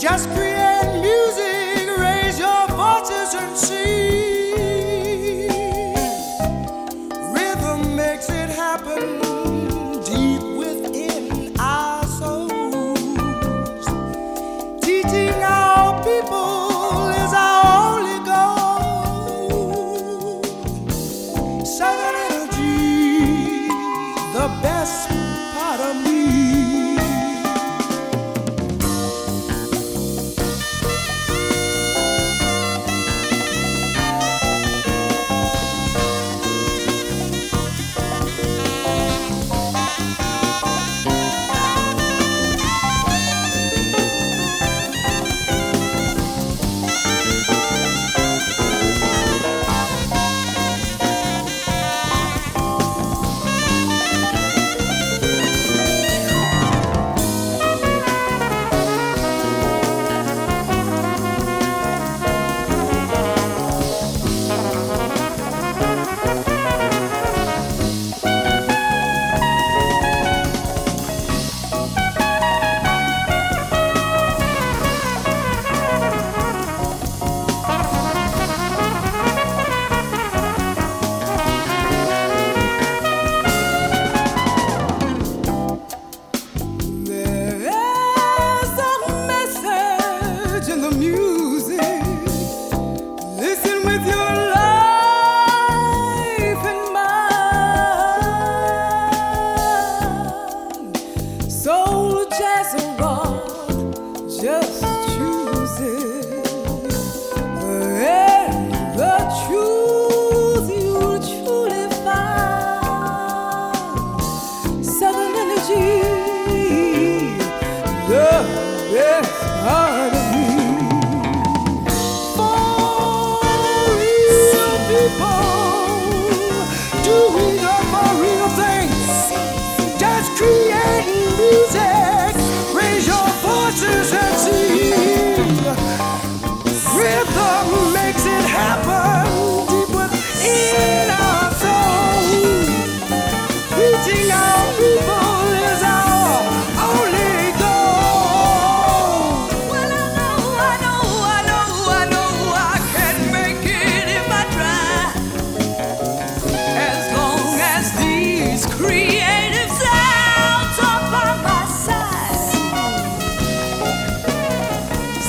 just create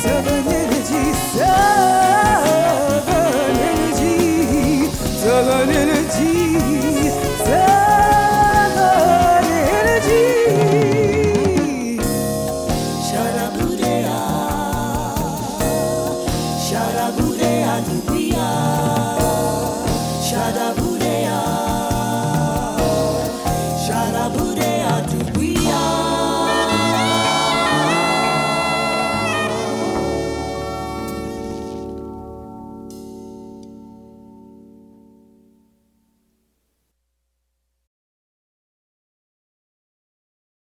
Sevenileceğiz, sevenileceğiz, sevenileceğiz, sevenileceğiz. Şaraburea, şaraburea dünya, şaraburea, şaraburea dünya.